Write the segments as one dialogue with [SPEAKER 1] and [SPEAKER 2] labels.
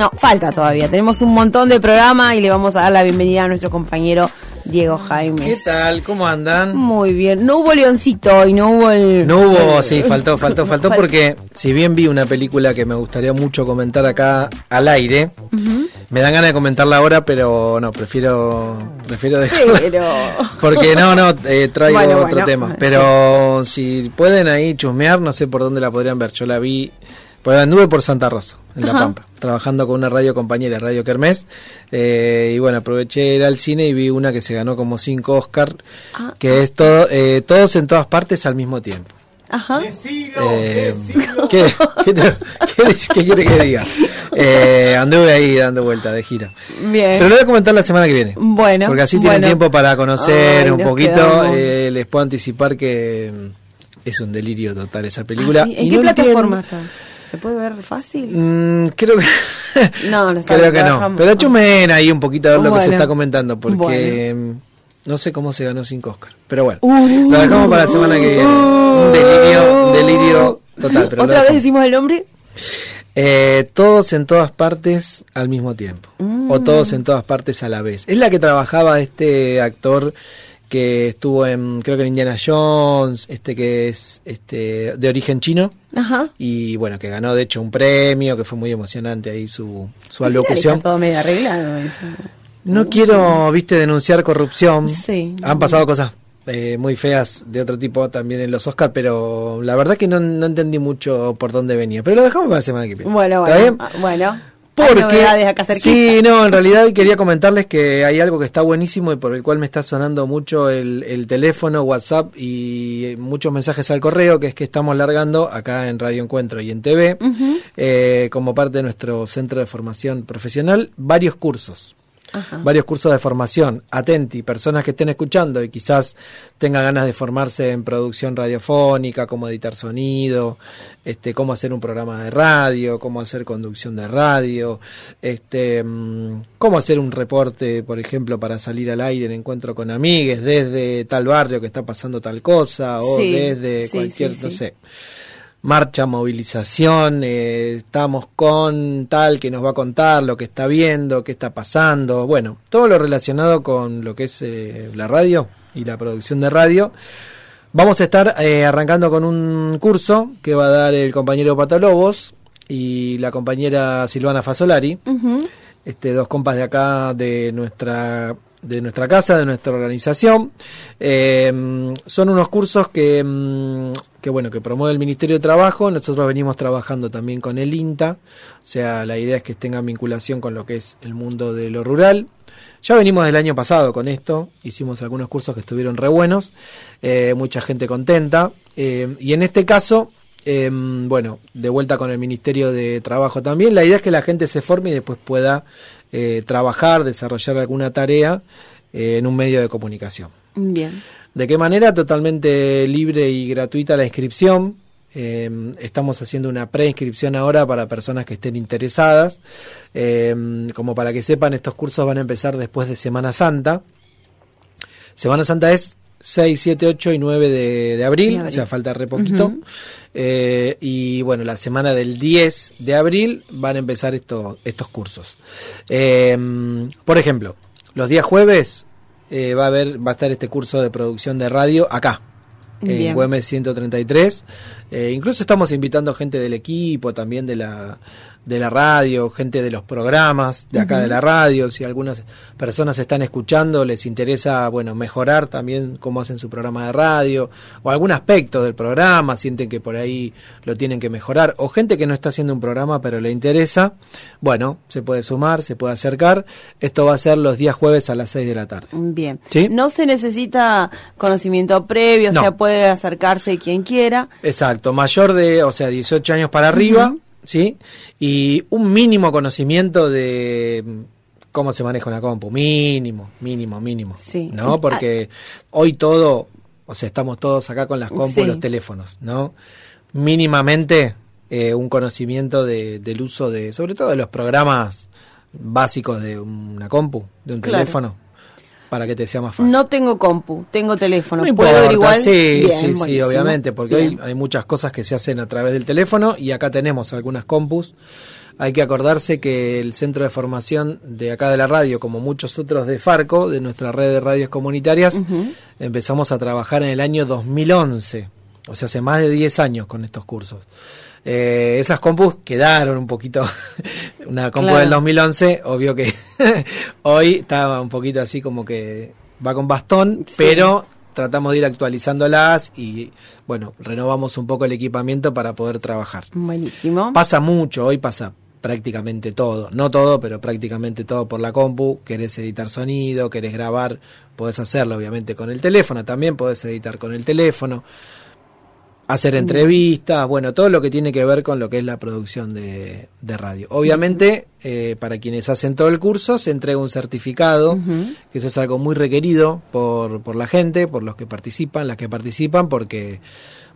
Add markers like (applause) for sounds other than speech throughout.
[SPEAKER 1] No, falta todavía. Tenemos un montón de programa y le vamos a dar la bienvenida a nuestro compañero Diego Jaime.
[SPEAKER 2] ¿Qué tal? ¿Cómo andan?
[SPEAKER 1] Muy bien. No hubo Leoncito y no hubo el.
[SPEAKER 2] No hubo, sí, faltó, faltó, faltó porque si bien vi una película que me gustaría mucho comentar acá al aire, me dan ganas de comentarla ahora, pero no, prefiero prefiero dejarla.
[SPEAKER 1] Pero.
[SPEAKER 2] Porque no, no, eh, traigo
[SPEAKER 1] Bueno,
[SPEAKER 2] otro
[SPEAKER 1] bueno.
[SPEAKER 2] tema. Pero si pueden ahí chusmear, no sé por dónde la podrían ver. Yo la vi, pues anduve por Santa Rosa, en La
[SPEAKER 1] Ajá.
[SPEAKER 2] Pampa, trabajando con una radio compañera, Radio Kermés. eh, y bueno, aproveché ir al cine y vi una que se ganó como cinco Oscar,
[SPEAKER 1] Ah,
[SPEAKER 2] que es todo, eh, todos en todas partes al mismo tiempo.
[SPEAKER 1] Ajá.
[SPEAKER 2] Eh, ¿qué, qué, te- qué qué quiere que diga? Eh, anduve ahí dando vuelta de gira.
[SPEAKER 1] Bien.
[SPEAKER 2] Pero lo voy a comentar la semana que viene.
[SPEAKER 1] Bueno,
[SPEAKER 2] Porque así tienen
[SPEAKER 1] bueno.
[SPEAKER 2] tiempo para conocer
[SPEAKER 1] Ay,
[SPEAKER 2] un poquito. Eh, les puedo anticipar que mm, es un delirio total esa película.
[SPEAKER 1] Ah, sí. ¿En
[SPEAKER 2] Y
[SPEAKER 1] qué
[SPEAKER 2] no
[SPEAKER 1] plataforma
[SPEAKER 2] entiendo-
[SPEAKER 1] está? ¿Se puede ver fácil?
[SPEAKER 2] Mm, creo que (laughs)
[SPEAKER 1] No, no está
[SPEAKER 2] creo que no. Pero chumen ahí un poquito a ver lo que se está comentando porque mm, no sé cómo se ganó cinco Oscar. Pero bueno,
[SPEAKER 1] Uh.
[SPEAKER 2] lo dejamos para la semana que viene. Un delirio, un delirio total. Pero
[SPEAKER 1] ¿Otra vez decimos el nombre?
[SPEAKER 2] Eh, todos en todas partes al mismo tiempo.
[SPEAKER 1] Mm.
[SPEAKER 2] O todos en todas partes a la vez. Es la que trabajaba este actor que estuvo en, creo que en Indiana Jones, este que es este de origen chino.
[SPEAKER 1] Ajá.
[SPEAKER 2] Y bueno, que ganó de hecho un premio, que fue muy emocionante ahí su, su alocución.
[SPEAKER 1] Está todo medio arreglado eso.
[SPEAKER 2] No quiero, viste, denunciar corrupción.
[SPEAKER 1] Sí.
[SPEAKER 2] Han pasado cosas eh, muy feas de otro tipo también en los Oscars, pero la verdad que no, no entendí mucho por dónde venía. Pero lo dejamos para la semana que viene.
[SPEAKER 1] Bueno,
[SPEAKER 2] ¿Está
[SPEAKER 1] bueno.
[SPEAKER 2] bien?
[SPEAKER 1] Ah, Bueno.
[SPEAKER 2] Porque,
[SPEAKER 1] Hay novedades acá cerquita.
[SPEAKER 2] sí, no, en realidad hoy quería comentarles que hay algo que está buenísimo y por el cual me está sonando mucho el, el teléfono, WhatsApp y muchos mensajes al correo, que es que estamos largando acá en Radio Encuentro y en TV, eh, como parte de nuestro centro de formación profesional, varios cursos
[SPEAKER 1] Ajá.
[SPEAKER 2] varios cursos de formación. Atenti, personas que estén escuchando y quizás tengan ganas de formarse en producción radiofónica, cómo editar sonido, este, cómo hacer un programa de radio, cómo hacer conducción de radio, este, mm, cómo hacer un reporte, por ejemplo, para salir al aire en encuentro con amigues desde tal barrio que está pasando tal cosa o
[SPEAKER 1] Sí,
[SPEAKER 2] desde
[SPEAKER 1] sí,
[SPEAKER 2] cualquier,
[SPEAKER 1] sí,
[SPEAKER 2] no sé marcha, movilización, eh, estamos con tal que nos va a contar lo que está viendo, qué está pasando, bueno, todo lo relacionado con lo que es eh, la radio y la producción de radio. Vamos a estar eh, arrancando con un curso que va a dar el compañero Patalobos y la compañera Silvana Fasolari este, dos compas de acá de nuestra de nuestra casa, de nuestra organización. Eh, son unos cursos que, mm, que bueno, que promueve el Ministerio de Trabajo. Nosotros venimos trabajando también con el INTA. O sea, la idea es que tengan vinculación con lo que es el mundo de lo rural. Ya venimos del año pasado con esto, hicimos algunos cursos que estuvieron re buenos, eh, mucha gente contenta, eh, y en este caso, eh, bueno, de vuelta con el Ministerio de Trabajo también, la idea es que la gente se forme y después pueda eh, trabajar, desarrollar alguna tarea eh, en un medio de comunicación.
[SPEAKER 1] Bien.
[SPEAKER 2] ¿De qué manera? Totalmente libre y gratuita la inscripción. Eh, estamos haciendo una preinscripción ahora para personas que estén interesadas. Eh, como para que sepan, estos cursos van a empezar después de Semana Santa. Semana Santa es 6, 7, 8 y 9 de, de abril,
[SPEAKER 1] abril.
[SPEAKER 2] o sea, falta re poquito. Eh, y bueno, la semana del 10 de abril van a empezar estos estos cursos. Eh, por ejemplo, los días jueves eh, va a haber va a estar este curso de producción de radio acá
[SPEAKER 1] Bien.
[SPEAKER 2] en Güemes 133. Eh, incluso estamos invitando gente del equipo, también de la de la radio, gente de los programas de acá de la radio, si algunas personas están escuchando, les interesa, bueno, mejorar también cómo hacen su programa de radio o algún aspecto del programa, sienten que por ahí lo tienen que mejorar o gente que no está haciendo un programa pero le interesa, bueno, se puede sumar, se puede acercar. Esto va a ser los días jueves a las 6 de la tarde.
[SPEAKER 1] Bien.
[SPEAKER 2] ¿Sí?
[SPEAKER 1] No se necesita conocimiento previo,
[SPEAKER 2] No.
[SPEAKER 1] o sea, puede acercarse quien quiera.
[SPEAKER 2] Exacto, mayor de, o sea, 18 años para arriba, ¿sí? Y un mínimo conocimiento de cómo se maneja una compu, mínimo, mínimo, mínimo.
[SPEAKER 1] Sí.
[SPEAKER 2] ¿No? Porque hoy todo, o sea, estamos todos acá con las compus
[SPEAKER 1] Sí.
[SPEAKER 2] y los teléfonos, ¿no? Mínimamente eh, un conocimiento de, del uso de, sobre todo de los programas básicos de una compu, de un
[SPEAKER 1] Claro.
[SPEAKER 2] teléfono, para que te sea más fácil.
[SPEAKER 1] No tengo compu, tengo teléfono.
[SPEAKER 2] No
[SPEAKER 1] ¿Puedo averiguar?
[SPEAKER 2] Sí,
[SPEAKER 1] Bien,
[SPEAKER 2] sí, sí, obviamente, porque
[SPEAKER 1] Bien.
[SPEAKER 2] hoy hay muchas cosas que se hacen a través del teléfono y acá tenemos algunas compus. hay que acordarse que el centro de formación de acá de la radio, como muchos otros de Farco, de nuestra red de radios comunitarias, empezamos a trabajar en el año 2011, o sea, hace más de 10 años con estos cursos. Eh, esas compus quedaron un poquito, (laughs) una compu del 2011, obvio que (laughs) hoy estaba un poquito así como que va con bastón, pero tratamos de ir actualizándolas y bueno, renovamos un poco el equipamiento para poder trabajar.
[SPEAKER 1] Buenísimo.
[SPEAKER 2] Pasa mucho, hoy pasa prácticamente todo, no todo, pero prácticamente todo por la compu, querés editar sonido, querés grabar, podés hacerlo obviamente con el teléfono, también podés editar con el teléfono hacer entrevistas, bueno, todo lo que tiene que ver con lo que es la producción de, radio. Obviamente, eh, para quienes hacen todo el curso, se entrega un certificado, que eso es algo muy requerido por, por la gente, por los que participan, las que participan, porque,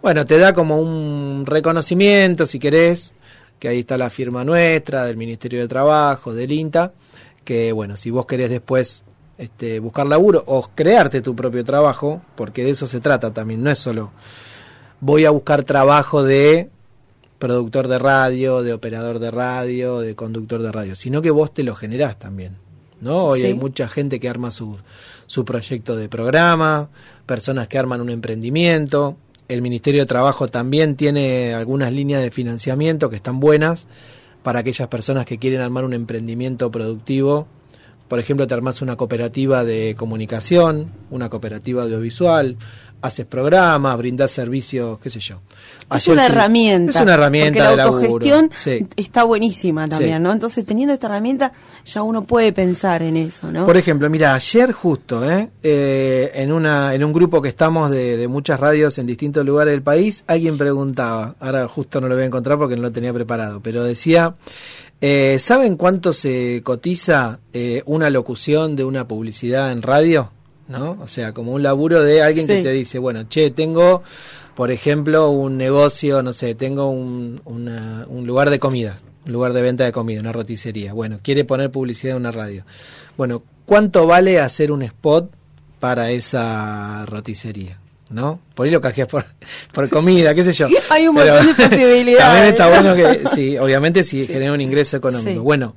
[SPEAKER 2] bueno, te da como un reconocimiento, si querés, que ahí está la firma nuestra, del Ministerio de Trabajo, del INTA, que, bueno, si vos querés después este, buscar laburo o crearte tu propio trabajo, porque de eso se trata también, no es solo voy a buscar trabajo de productor de radio, de operador de radio, de conductor de radio, sino que vos te lo generás también. ¿no? Hoy hay mucha gente que arma su, su proyecto de programa, personas que arman un emprendimiento. El Ministerio de Trabajo también tiene algunas líneas de financiamiento que están buenas para aquellas personas que quieren armar un emprendimiento productivo. Por ejemplo, te armas una cooperativa de comunicación, una cooperativa audiovisual, haces programas, brindas servicios, qué sé yo.
[SPEAKER 1] es una herramienta.
[SPEAKER 2] Es una herramienta
[SPEAKER 1] porque la autogestión está buenísima también, ¿no? Entonces, teniendo esta herramienta, ya uno puede pensar en eso, ¿no?
[SPEAKER 2] Por ejemplo, mira, ayer justo, ¿eh? eh en, una, en un grupo que estamos de, de, muchas radios en distintos lugares del país, alguien preguntaba, ahora justo no lo voy a encontrar porque no lo tenía preparado, pero decía, eh, ¿saben cuánto se cotiza eh, una locución de una publicidad en radio? ¿No? O sea, como un laburo de alguien que te dice, bueno, che, tengo, por ejemplo, un negocio, no sé, tengo un, un lugar de comida, un lugar de venta de comida, una roticería. Bueno, quiere poner publicidad en una radio. Bueno, ¿cuánto vale hacer un spot para esa roticería? ¿no? Por ahí lo canjeas por, (laughs) por comida, qué sé yo. (laughs)
[SPEAKER 1] Hay un montón de posibilidades. (laughs)
[SPEAKER 2] También está bueno que, sí, obviamente si genera un ingreso económico. Bueno,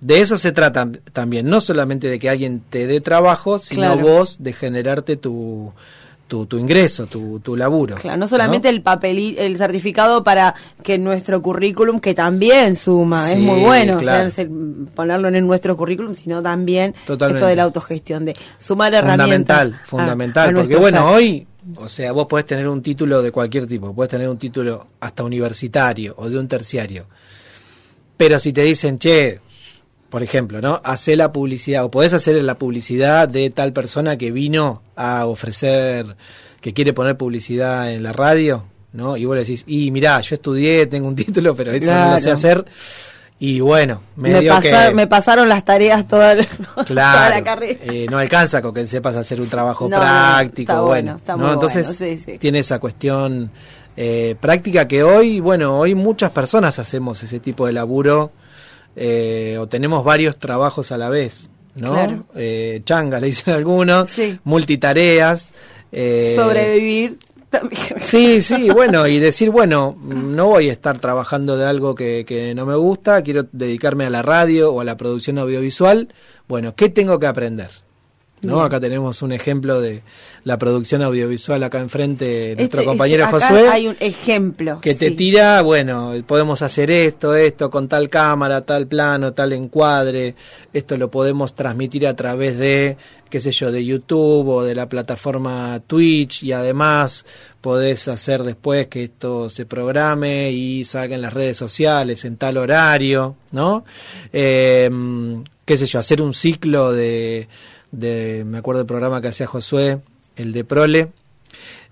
[SPEAKER 2] de eso se trata también, no solamente de que alguien te dé trabajo, sino vos de generarte tu, tu, tu ingreso, tu, tu laburo.
[SPEAKER 1] Claro, no solamente el papel, el certificado para que nuestro currículum, que también suma, es muy bueno ponerlo en nuestro currículum, sino también esto de la autogestión, de sumar herramientas.
[SPEAKER 2] Fundamental, fundamental, porque bueno, hoy, o sea, vos podés tener un título de cualquier tipo, podés tener un título hasta universitario o de un terciario, pero si te dicen, che, por ejemplo, ¿no? Hacer la publicidad, o podés hacer la publicidad de tal persona que vino a ofrecer, que quiere poner publicidad en la radio, ¿no? Y vos le decís, y mirá, yo estudié, tengo un (laughs) título, pero eso no lo sé hacer. Y bueno,
[SPEAKER 1] me, me pasaron las tareas toda, (laughs) la carrera.
[SPEAKER 2] Eh, no alcanza con que sepas hacer un trabajo práctico, bueno. ¿no? Entonces tiene esa cuestión eh, práctica que hoy, bueno, hoy muchas personas hacemos ese tipo de laburo eh, o tenemos varios trabajos a la vez, ¿no? Eh, changa, (laughs) le dicen algunos, multitareas.
[SPEAKER 1] Eh, Sobrevivir. (laughs)
[SPEAKER 2] Sí, sí, bueno, y decir, bueno, no voy a estar trabajando de algo que, que no me gusta, quiero dedicarme a la radio o a la producción audiovisual. Bueno, ¿qué tengo que aprender? ¿No? Acá tenemos un ejemplo de la producción audiovisual acá enfrente, nuestro este, compañero Josué.
[SPEAKER 1] Hay un ejemplo.
[SPEAKER 2] Que te tira, bueno, podemos hacer esto, esto, con tal cámara, tal plano, tal encuadre, esto lo podemos transmitir a través de, qué sé yo, de YouTube o de la plataforma Twitch y además podés hacer después que esto se programe y salga en las redes sociales en tal horario, ¿no? Eh, qué sé yo, hacer un ciclo de de, me acuerdo del programa que hacía Josué, el de Prole,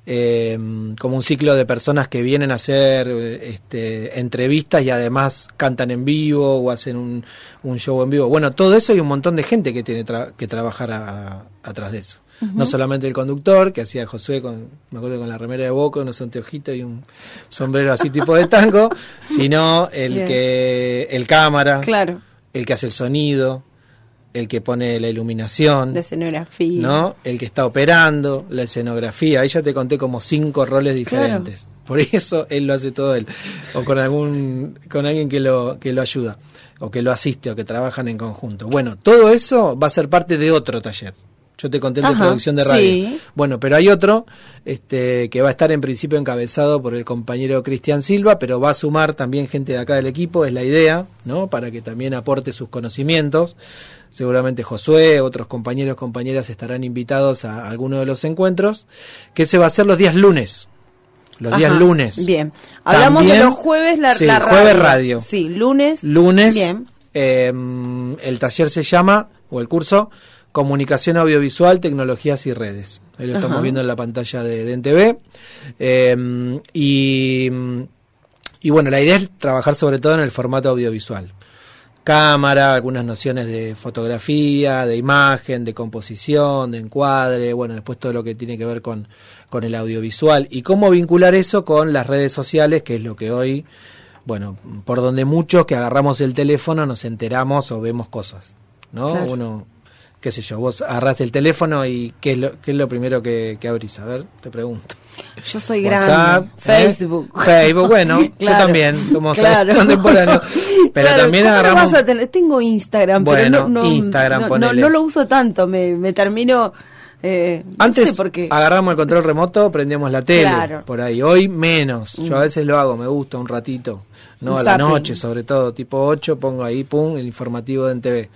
[SPEAKER 2] eh, como un ciclo de personas que vienen a hacer este, entrevistas y además cantan en vivo o hacen un, un show en vivo. Bueno, todo eso hay un montón de gente que tiene que trabajar atrás de eso. No solamente el conductor, que hacía Josué con, me acuerdo con la remera de boca, unos anteojitos y un sombrero así tipo de tango, (laughs) sino el que, el cámara,
[SPEAKER 1] claro.
[SPEAKER 2] el que hace el sonido, el que pone la iluminación,
[SPEAKER 1] la escenografía,
[SPEAKER 2] ¿no? El que está operando, la escenografía. Ahí ya te conté como cinco roles diferentes, por eso él lo hace todo él, o con algún, con alguien que lo, que lo ayuda, o que lo asiste, o que trabajan en conjunto. Bueno, todo eso va a ser parte de otro taller. Yo te conté el de producción de radio. Bueno, pero hay otro este, que va a estar en principio encabezado por el compañero Cristian Silva, pero va a sumar también gente de acá del equipo, es la idea, ¿no? Para que también aporte sus conocimientos. Seguramente Josué, otros compañeros, compañeras estarán invitados a alguno de los encuentros, que se va a hacer los días lunes. Los días lunes.
[SPEAKER 1] Bien. Hablamos de los jueves, la,
[SPEAKER 2] sí, Jueves radio.
[SPEAKER 1] Sí, lunes.
[SPEAKER 2] Lunes. Bien. Em, el taller se llama, o el curso, Comunicación Audiovisual, Tecnologías y Redes. Ahí lo estamos viendo en la pantalla de, de NTV. Em, y, y bueno, la idea es trabajar sobre todo en el formato audiovisual. Cámara, algunas nociones de fotografía, de imagen, de composición, de encuadre, bueno, después todo lo que tiene que ver con, con el audiovisual y cómo vincular eso con las redes sociales, que es lo que hoy, bueno, por donde muchos que agarramos el teléfono nos enteramos o vemos cosas, ¿no? Uno qué sé yo, vos agarraste el teléfono y qué es lo, qué es lo primero que, que abrís. A ver, te pregunto.
[SPEAKER 1] Yo soy grande. ¿eh? Facebook.
[SPEAKER 2] Facebook, bueno, (laughs) yo también, como claro. contemporáneo. (laughs) Pero también agarramos.
[SPEAKER 1] Vas a tener? Tengo Instagram,
[SPEAKER 2] bueno,
[SPEAKER 1] pero no,
[SPEAKER 2] Instagram,
[SPEAKER 1] no, no, lo uso tanto, me, me termino. Eh,
[SPEAKER 2] Antes agarramos el control remoto, prendíamos la tele por ahí. Hoy menos. Yo a mm. veces lo hago, me gusta un ratito. No, a la noche, sobre todo, tipo 8, pongo ahí, pum, el informativo de NTV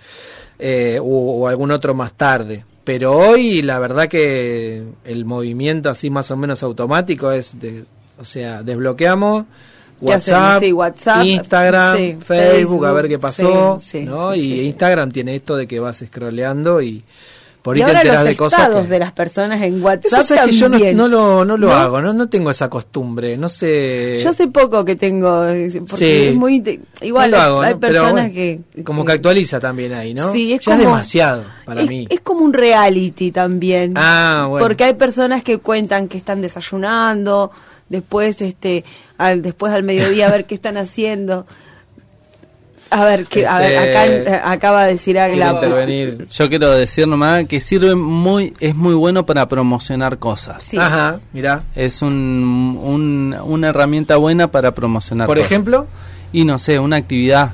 [SPEAKER 2] eh, o, algún otro más tarde. Pero hoy la verdad que el movimiento así más o menos automático es, de, o sea, desbloqueamos WhatsApp, Instagram, Facebook, a ver qué pasó, ¿no? y Instagram tiene esto de que vas scrolleando y
[SPEAKER 1] por ahí y ahora los de estados de las personas en WhatsApp
[SPEAKER 2] Eso es que yo no, lo, no lo hago, ¿no? no tengo esa costumbre, no sé.
[SPEAKER 1] Yo sé poco que tengo, porque es muy... Igual hay, personas que...
[SPEAKER 2] Como que actualiza también ahí, ¿no? Sí, es, como, es demasiado para mí.
[SPEAKER 1] Es como un reality también.
[SPEAKER 2] Ah, bueno.
[SPEAKER 1] Porque hay personas que cuentan que están desayunando, después este al después al mediodía a ver qué están haciendo. A ver, que, a ver acá este, acaba de decir Agla.
[SPEAKER 3] Yo quiero decir nomás que sirve muy, es muy bueno para promocionar cosas.
[SPEAKER 2] Ajá, mira.
[SPEAKER 3] Es un, una herramienta buena para promocionar
[SPEAKER 2] Por ejemplo.
[SPEAKER 3] Y no sé, una actividad.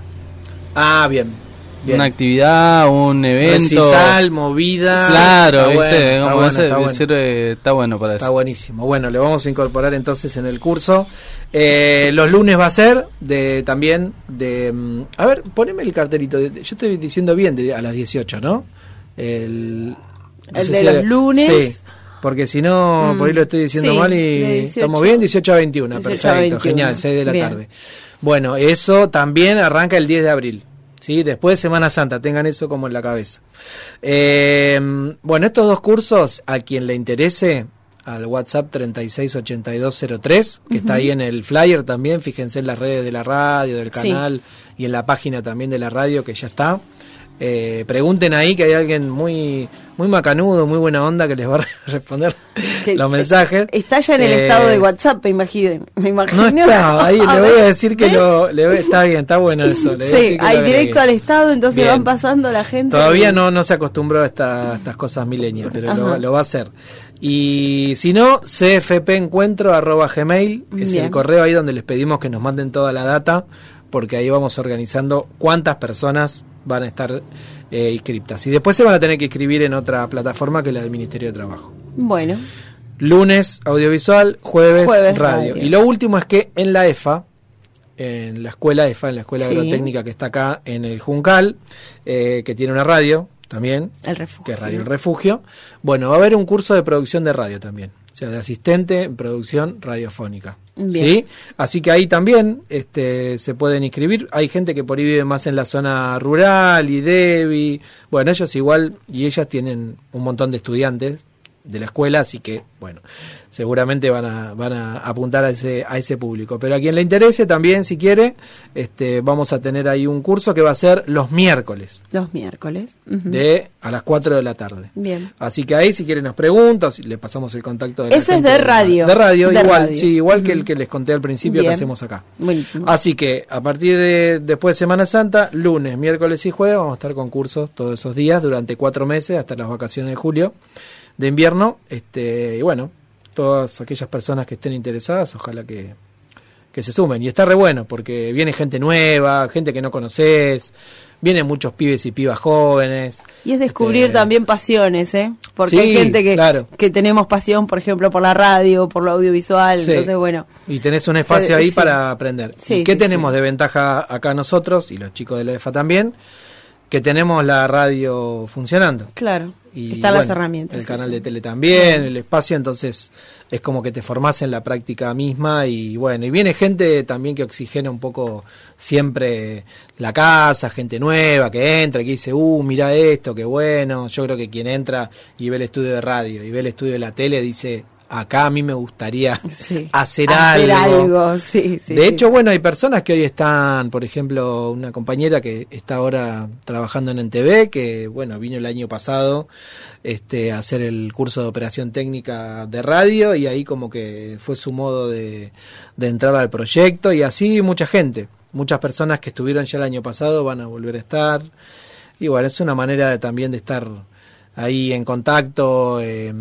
[SPEAKER 2] Ah, bien.
[SPEAKER 3] Una actividad, un evento.
[SPEAKER 2] Recital, movida.
[SPEAKER 3] Claro, está, bueno, para eso.
[SPEAKER 2] Está buenísimo. Bueno, le vamos a incorporar entonces en el curso. Eh, los lunes va a ser de también de... Mm, a ver, poneme el cartelito. Yo estoy diciendo bien de, a las 18, ¿no?
[SPEAKER 1] El, el de los lunes. Sí.
[SPEAKER 2] Porque si no, por ahí lo estoy diciendo mal y estamos bien, 18 a 21. perfecto, genial, 6 de la tarde. Bueno, eso también arranca el 10 de abril. ¿Sí? Después de Semana Santa, tengan eso como en la cabeza. Eh, bueno, estos dos cursos, a quien le interese, al WhatsApp 368203, que está ahí en el flyer también, fíjense en las redes de la radio, del canal y en la página también de la radio que ya está. Eh, pregunten ahí que hay alguien muy muy macanudo, muy buena onda que les va a (laughs) responder los mensajes.
[SPEAKER 1] Está ya en el estado de eh, WhatsApp, me imagino. Me imagino.
[SPEAKER 2] No está, (laughs) ahí le voy a decir que lo, le, está bien, está bueno eso.
[SPEAKER 1] sí, hay directo al estado, entonces van pasando la gente.
[SPEAKER 2] Todavía no, no se acostumbró a estas cosas milenias, pero lo, va a hacer. Y si no, cfpencuentro arroba gmail, es el correo ahí donde les pedimos que nos manden toda la data, porque ahí vamos organizando cuántas personas van a estar eh, inscriptas. Y después se van a tener que inscribir en otra plataforma que la del Ministerio de Trabajo.
[SPEAKER 1] Bueno.
[SPEAKER 2] Lunes audiovisual, jueves, radio. Y lo último es que en la EFA, en la escuela EFA, en la escuela agrotécnica que está acá en el Juncal, eh, que tiene una radio también,
[SPEAKER 1] el
[SPEAKER 2] que es Radio El Refugio. Bueno, va a haber un curso de producción de radio también, o sea, de asistente en producción radiofónica. ¿Sí? Así que ahí también este, se pueden inscribir. Hay gente que por ahí vive más en la zona rural y débil. Bueno, ellos igual y ellas tienen un montón de estudiantes de la escuela, así que, bueno, seguramente van a, van a apuntar a ese, a ese público. Pero a quien le interese también, si quiere, este, vamos a tener ahí un curso que va a ser los miércoles.
[SPEAKER 1] Los miércoles.
[SPEAKER 2] De a las 4 de la tarde.
[SPEAKER 1] Bien.
[SPEAKER 2] Así que ahí, si quieren, nos preguntan, si le pasamos el contacto de
[SPEAKER 1] Ese es de radio.
[SPEAKER 2] De, radio, igual, sí, igual que el que les conté al principio que hacemos acá.
[SPEAKER 1] Buenísimo.
[SPEAKER 2] Así que a partir de después de Semana Santa, lunes, miércoles y jueves, vamos a estar con cursos todos esos días durante cuatro meses hasta las vacaciones de julio de invierno. Este, y bueno, todas aquellas personas que estén interesadas, ojalá que, que se sumen. Y está re bueno, porque viene gente nueva, gente que no conoces, vienen muchos pibes y pibas jóvenes.
[SPEAKER 1] Y es descubrir este, también pasiones, ¿eh? Porque hay gente que, que tenemos pasión, por ejemplo, por la radio, por lo audiovisual, entonces bueno.
[SPEAKER 2] Y tenés un espacio ahí para aprender. ¿Y qué tenemos de ventaja acá nosotros y los chicos de la EFA también? Que tenemos la radio funcionando.
[SPEAKER 1] Claro. Y están las herramientas.
[SPEAKER 2] El canal de tele también, el espacio, entonces es como que te formás en la práctica misma y bueno, y viene gente también que oxigena un poco siempre la casa, gente nueva que entra, que dice, uh, mira esto, qué bueno. Yo creo que quien entra y ve el estudio de radio y ve el estudio de la tele dice, acá a mí me gustaría (laughs) hacer, algo. de hecho, bueno, hay personas que hoy están, por ejemplo, una compañera que está ahora trabajando en NTV, que bueno, vino el año pasado este, a hacer el curso de operación técnica de radio y ahí como que fue su modo de, de entrar al proyecto y así mucha gente, muchas personas que estuvieron ya el año pasado van a volver a estar y bueno, es una manera de, también de estar ahí en contacto. Eh,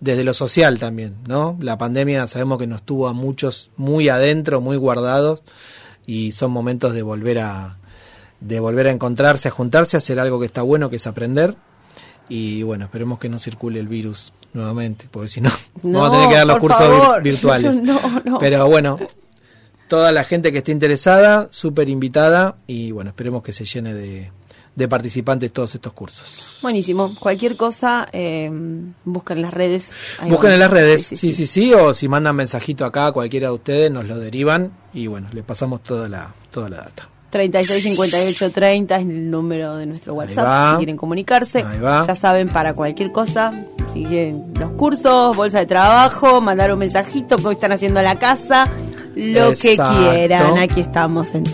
[SPEAKER 2] desde lo social también, ¿no? La pandemia sabemos que nos tuvo a muchos muy adentro, muy guardados y son momentos de volver a de volver a encontrarse, a juntarse, a hacer algo que está bueno, que es aprender y bueno, esperemos que no circule el virus nuevamente, porque si no, no (laughs) vamos a tener que dar los cursos (laughs) virtuales. Pero bueno, toda la gente que esté interesada, súper invitada y bueno, esperemos que se llene de, de participantes todos estos cursos.
[SPEAKER 1] Buenísimo. Cualquier cosa, eh, buscan las redes.
[SPEAKER 2] Buscan en las redes, sí sí, sí o si mandan mensajito acá, cualquiera de ustedes nos lo derivan y bueno, les pasamos toda la, toda la data.
[SPEAKER 1] 365830 es el número de nuestro WhatsApp si quieren comunicarse. Ya saben, para cualquier cosa, si quieren los cursos, bolsa de trabajo, mandar un mensajito, que están haciendo la casa, lo que quieran. Aquí estamos en